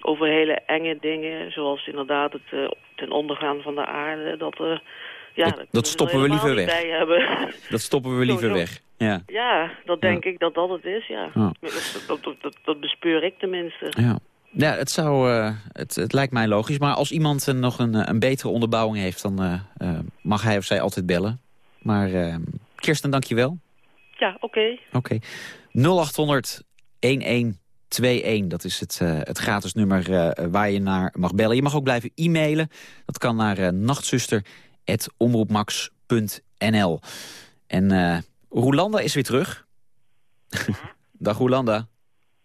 over hele enge dingen, zoals inderdaad het eh, ten ondergaan van de aarde, dat, eh ja, dat stoppen we liever weg. niet Bij hebben. Dat stoppen we liever Zo, zo. weg. Ja. Ja, dat denk ik dat dat het is, ja. Dat, dat, dat, dat, dat bespeur ik tenminste. Ja. Ja, het, zou, eh, het, het lijkt mij logisch. Maar als iemand eh, nog een, een betere onderbouwing heeft... dan eh, eh, mag hij of zij altijd bellen. Maar eh, Kirsten, dank je wel. Ja, oké. Oké. 0800 1121, dat is het, eh, het gratis nummer eh, waar je naar mag bellen. Je mag ook blijven e-mailen. Dat kan naar uh, nachtzuster.omroepmax.nl. En eh Roelanda is weer terug. (laughs) Dag Roelanda.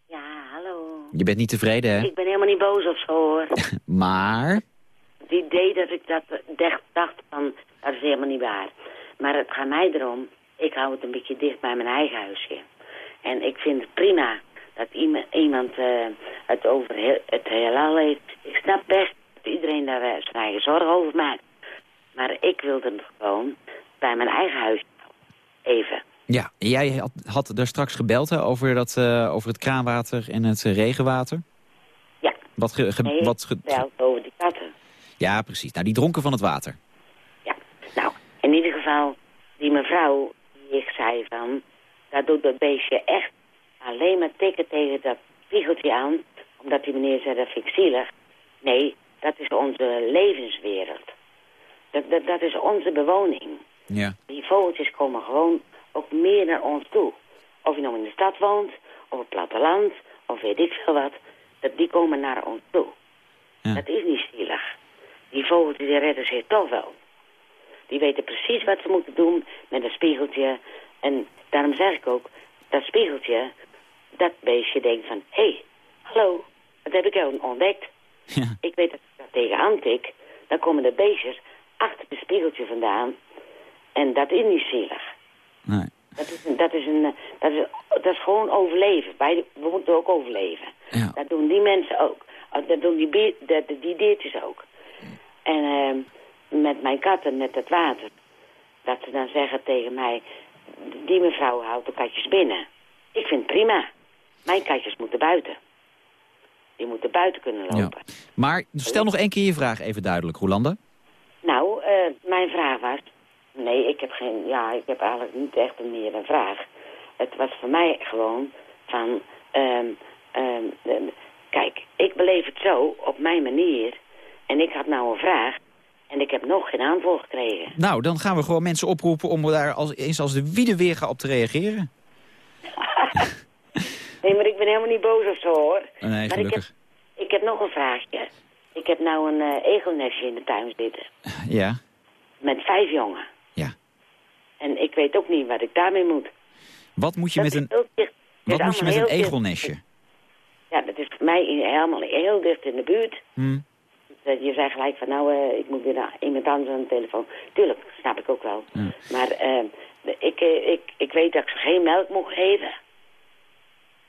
Ja, hallo. Je bent niet tevreden, hè? Ik ben helemaal niet boos of zo, hoor. (laughs) Maar... Het idee dat ik dat dacht, dacht van, dat is helemaal niet waar. Maar het gaat mij erom, ik hou het een beetje dicht bij mijn eigen huisje. En ik vind het prima dat iemand, eh, het over heel, het heelal heeft. Ik snap best dat iedereen daar zijn eigen zorgen over maakt. Maar ik wilde het gewoon bij mijn eigen huisje houden. Even. Ja, jij had, had daar straks gebeld hè, over, dat, eh, over het kraanwater en het regenwater. Ja. Wat ge, ge- Nee, wat ge- over die katten. ja, precies. Nou, die dronken van het water. Geval, die mevrouw die ik zei van... dat doet dat beestje echt alleen maar tikken tegen dat spiegeltje aan... omdat die meneer zei, dat vind ik zielig. Nee, dat is onze levenswereld. Dat, dat, dat is onze bewoning. Ja. Die vogeltjes komen gewoon ook meer naar ons toe. Of je nou in de stad woont, of op het platteland, of weet ik veel wat. Dat, die komen naar ons toe. Dat is niet zielig. Die vogeltjes die redden zich toch wel. Die weten precies wat ze moeten doen met een spiegeltje. En daarom zeg ik ook, dat spiegeltje, dat beestje denkt van... Hé, hey, hallo, wat heb ik jou ontdekt? Ik weet dat ik dat tegenaan tik. Dan komen de beestjes achter het spiegeltje vandaan. En dat is niet zielig. Nee. Dat is, een- dat is, een, eh, dat is, dat is gewoon overleven. Wij, we moeten ook overleven. Dat doen die mensen ook. Dat doen die, dat, die diertjes ook. En ehm, met mijn katten, met het water. Dat ze dan zeggen tegen mij... Die mevrouw houdt de katjes binnen. Ik vind het prima. Mijn katjes moeten buiten. Die moeten buiten kunnen lopen. Maar stel nog één keer je vraag even duidelijk, Rolanda. Nou, eh, mijn vraag was... Nee, ik heb geen... Ja, ik heb eigenlijk niet echt meer een vraag. Het was voor mij gewoon van... ehm, kijk, ik beleef het zo op mijn manier. En ik had nou een vraag. En ik heb nog geen antwoord gekregen. Nou, dan gaan we gewoon mensen oproepen om daar als, eens als de wiede weer op te reageren. (laughs) Nee, maar ik ben helemaal niet boos of zo, hoor. Nee, maar ik heb, ik heb nog een vraagje. Ik heb nou een eh, egelnestje in de tuin zitten. Ja. Met vijf jongen. Ja. En ik weet ook niet wat ik daarmee moet. Wat moet je Dat met een, dicht- wat moet je met een dicht. egelnestje? Ja, dat is voor mij helemaal heel dicht in de buurt. Hm. Dat je zegt gelijk van nou, eh, ik moet weer naar iemand anders aan de telefoon. Tuurlijk, snap ik ook wel. Maar eh, ik, eh, ik, ik weet dat ik ze geen melk moet geven.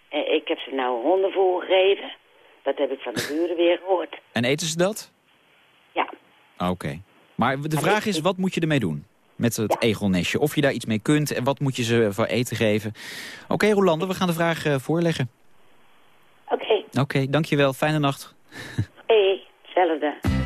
Eh, ik heb ze nou hondenvoer gegeven. Dat heb ik van de buren weer gehoord. En eten ze dat? Ja. Oké. Maar de vraag is, wat moet je ermee doen? Met het egelnestje. Of je daar iets mee kunt en wat moet je ze voor eten geven? Oké, Rolande, we gaan de vraag eh, voorleggen. Oké. Oké, dankjewel. Fijne nacht. (laughs) Hetzelfde.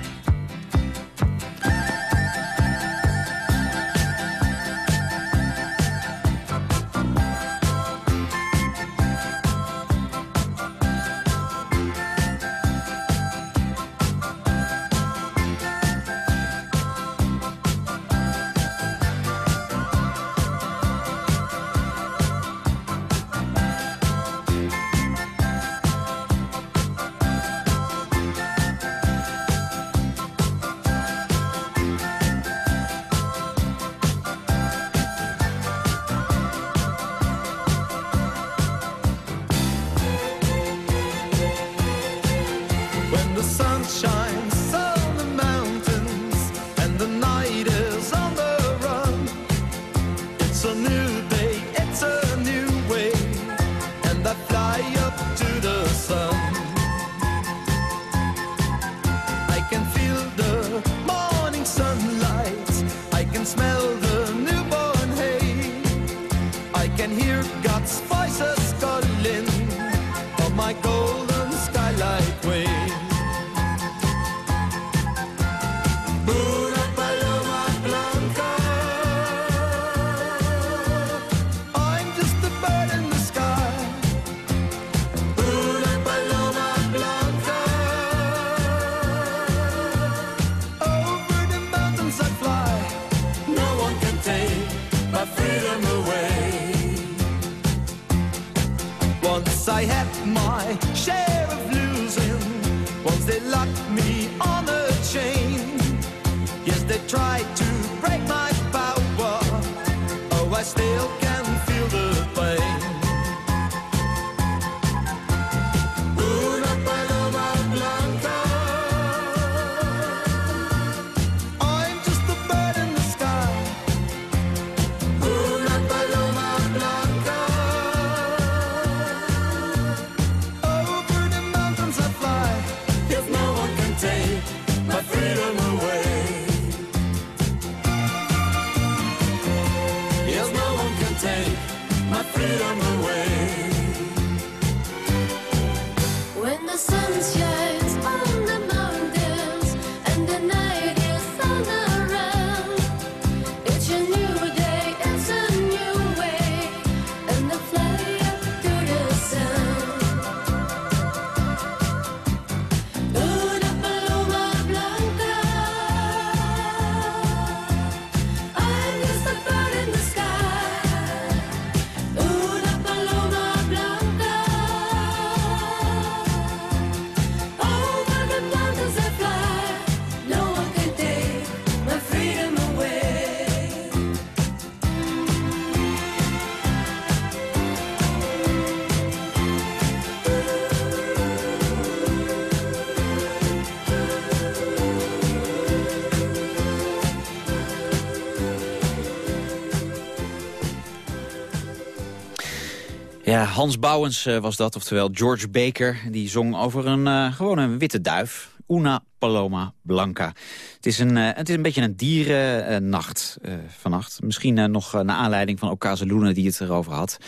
Ja, Hans Bouwens eh, was dat, oftewel George Baker. Die zong over een, eh, gewoon witte duif. Una Paloma Blanca. Het is een, eh, het is een beetje een dierennacht eh, vannacht. Misschien eh, nog naar aanleiding van Okazeluna die het erover had.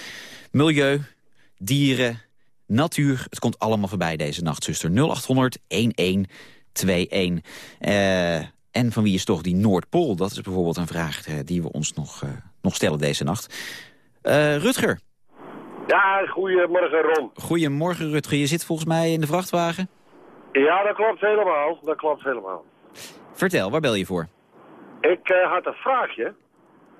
Milieu, dieren, natuur. Het komt allemaal voorbij deze nacht, zuster. 0800 1121. Eh, en van wie is toch die Noordpool? Dat is bijvoorbeeld een vraag eh, die we ons nog, eh, nog stellen deze nacht. Eh, Rutger. Ja, goedemorgen Ron. Goedemorgen Rutger. Je zit volgens mij in de vrachtwagen. Ja, dat klopt helemaal. Dat klopt helemaal. Vertel, waar bel je voor? Ik eh, had een vraagje.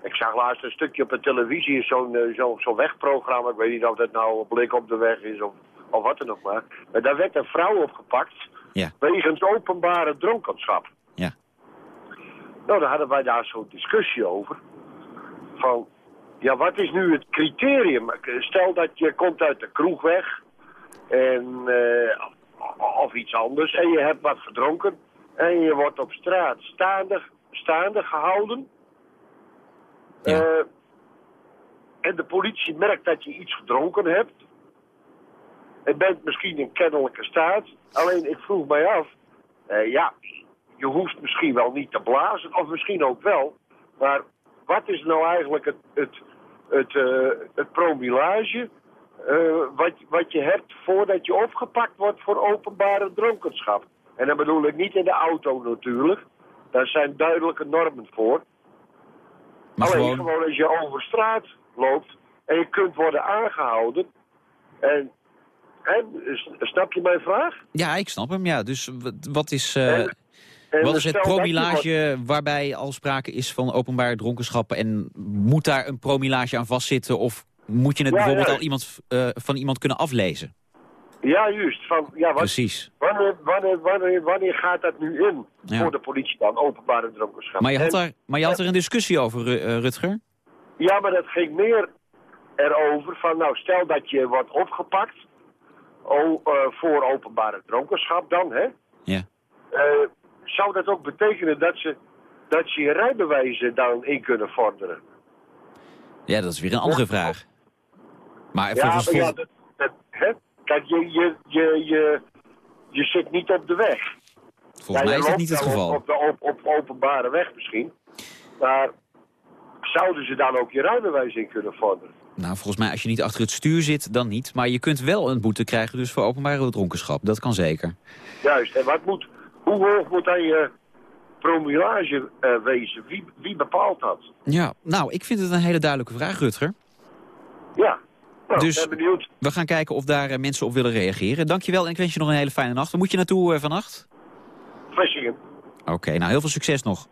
Ik zag laatst een stukje op de televisie, zo'n eh, zo, wegprogramma. Ik weet niet of dat nou blik op de weg is of, of wat dan ook maar. Maar daar werd een vrouw opgepakt Ja. wegens openbare dronkenschap. Ja. Nou, daar hadden wij daar zo'n discussie over. Van, ja, wat is nu het criterium? Stel dat je komt uit de kroeg weg en, eh, of iets anders en je hebt wat gedronken en je wordt op straat staande, staande gehouden. Eh, en de politie merkt dat je iets gedronken hebt. En bent misschien in kennelijke staat. Alleen ik vroeg mij af, eh, ja, je hoeft misschien wel niet te blazen, of misschien ook wel. Maar wat is nou eigenlijk het, het, het, eh, het promillage eh, wat, wat je hebt voordat je opgepakt wordt voor openbare dronkenschap? En dan bedoel ik niet in de auto natuurlijk. Daar zijn duidelijke normen voor. Maar Alleen gewoon- gewoon... als je over straat loopt en je kunt worden aangehouden. En, en snap je mijn vraag? Ja, ik snap hem. Ja, dus wat- is, eh, en wat is het promillage waarbij al sprake is van openbare dronkenschap? En moet daar een promillage aan vastzitten? Of moet je het Ja, bijvoorbeeld ja. al iemand, eh, van iemand kunnen aflezen? Ja, juist. Van, ja, wat, Precies. Wanneer, wanneer, wanneer, wanneer gaat dat nu in Ja. voor de politie dan, openbare dronkenschap? Maar je had, En- daar, maar je had er een discussie over, eh, Rutger? Ja, maar dat ging meer erover van, nou, stel dat je wordt opgepakt oh, eh, voor openbare dronkenschap dan, hè? Ja. Zou dat ook betekenen dat ze, dat ze je rijbewijzen dan in kunnen vorderen? Ja, dat is weer een andere vraag. Maar ja, maar ja, dat, dat, hè? Kijk, je, je, je, je, je zit niet op de weg. Volgens Ja, mij is dat niet het geval. Op, op, de, op, op openbare weg misschien. Maar zouden ze dan ook je rijbewijs in kunnen vorderen? Nou, volgens mij als je niet achter het stuur zit, dan niet. Maar je kunt wel een boete krijgen dus voor openbare dronkenschap. Dat kan zeker. Juist. En wat moet, hoe hoog moet dan je promillage eh, wezen? Wie, wie bepaalt dat? Ja, nou, ik vind het een hele duidelijke vraag, Rutger. Ja. Nou, dus ben benieuwd. we gaan kijken of daar eh, mensen op willen reageren. Dankjewel en ik wens je nog een hele fijne nacht. Waar moet je naartoe eh, vannacht? Vlissingen. Oké, nou heel veel succes nog.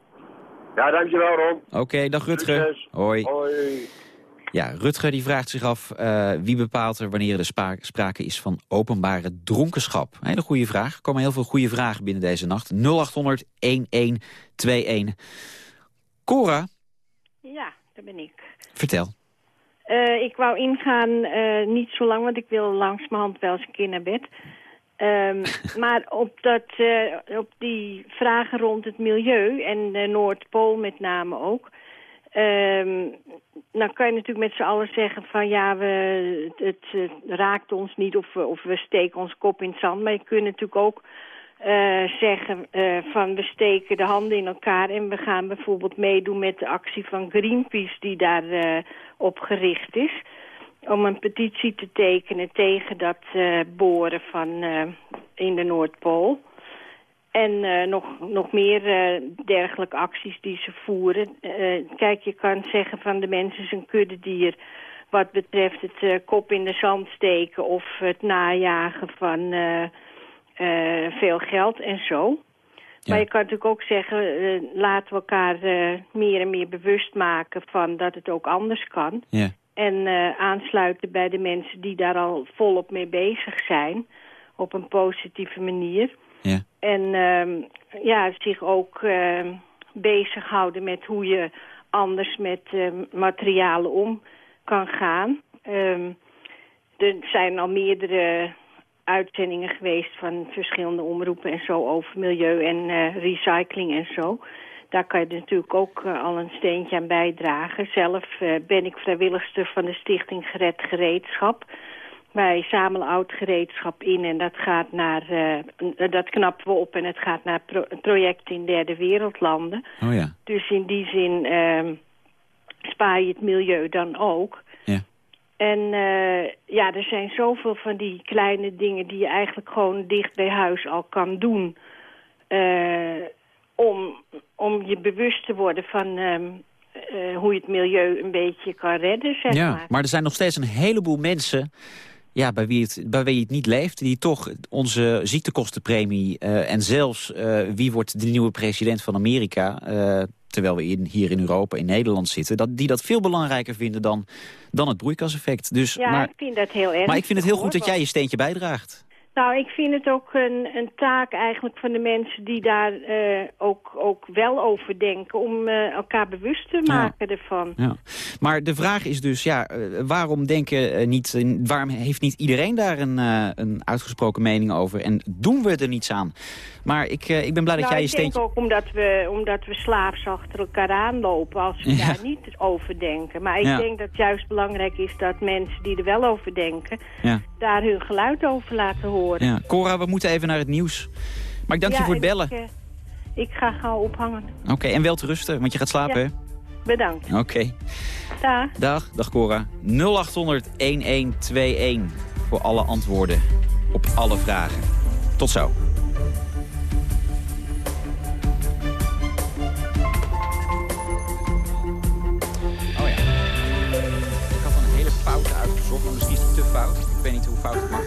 Ja, dankjewel Ron. Oké, dag Rutger. Succes. Hoi. Hoi. Ja, Rutger die vraagt zich af eh, wie bepaalt er wanneer er sprake is van openbare dronkenschap. Een hele goede vraag. Er komen heel veel goede vragen binnen deze nacht. 0800 1121. Cora, Ja, daar ben ik. vertel. Eh, ik wou ingaan, eh, niet zo lang, want ik wil langzamerhand wel eens een keer naar bed. Ehm, (laughs) maar op, dat, op die vragen rond het milieu en de Noordpool met name ook... ehm, dan kan je natuurlijk met z'n allen zeggen van ja, we, het, raakt ons niet of, we- of we steken ons kop in het zand. Maar je kunt natuurlijk ook eh, zeggen eh, van we steken de handen in elkaar en we gaan bijvoorbeeld meedoen met de actie van Greenpeace die daar eh, op gericht is. Om een petitie te tekenen tegen dat boren van, in de Noordpool. En eh, nog, nog meer eh, dergelijke acties die ze voeren. Eh, kijk, je kan zeggen van de mensen is een kuddedier wat betreft het kop in de zand steken of het najagen van veel geld en zo. Maar je kan natuurlijk ook zeggen, laten we elkaar meer en meer bewust maken van dat het ook anders kan. Ja. En aansluiten bij de mensen die daar al volop mee bezig zijn. Op een positieve manier. Ja. En ehm, ja, zich ook ehm, bezighouden met hoe je anders met eh, materialen om kan gaan. Ehm, er zijn al meerdere uitzendingen geweest van verschillende omroepen en zo over milieu en eh, recycling en zo. daar kan je natuurlijk ook eh, al een steentje aan bijdragen. Zelf eh, ben ik vrijwilligster van de stichting Gered Gereedschap. Wij zamelen oud gereedschap in en dat gaat naar, eh, dat knappen we op en het gaat naar pro projecten in derde wereldlanden. Oh ja. Dus in die zin ehm, spaar je het milieu dan ook. Ja. En eh, ja, er zijn zoveel van die kleine dingen die je eigenlijk gewoon dicht bij huis al kan doen. eh, om, om je bewust te worden van ehm, eh, hoe je het milieu een beetje kan redden, zeg ja, maar. maar er zijn nog steeds een heleboel mensen... Ja, bij, wie het, bij wie het niet leeft, die toch onze ziektekostenpremie... eh, en zelfs eh, wie wordt de nieuwe president van Amerika... eh, terwijl we in, hier in Europa, in Nederland zitten... Dat, die dat veel belangrijker vinden dan, dan het broeikaseffect. Dus, Ja, maar, ik vind dat heel erg. maar ik vind het heel goed dat jij je steentje bijdraagt. Nou, ik vind het ook een, een taak eigenlijk van de mensen die daar eh, ook, ook wel over denken... om eh, elkaar bewust te maken ervan. Ja. Maar de vraag is dus, ja, eh, waarom, denken, niet, waarom heeft niet iedereen daar een, een uitgesproken mening over? En doen we er niets aan? Maar ik, ik ben blij dat nou, jij je ik denk steentje... ook omdat we, omdat we slaafs achter elkaar aanlopen als we (laughs) Ja. daar niet over denken. Maar ik denk dat het juist belangrijk is dat mensen die er wel over denken... Daar hun geluid over laten horen. Ja. Cora, we moeten even naar het nieuws. Maar ik dank je voor het en bellen. Ik, eh, ik ga gauw ophangen. Oké, en wel te rusten, want je gaat slapen, Ja. hè? Bedankt. Oké. Dag. Dag, dag Cora. 0800-1121 voor alle antwoorden op alle vragen. Tot zo. Oh ja. Ik had een hele fout uitgezocht, maar misschien is het te fout. Ik weet niet hoe fout het mag.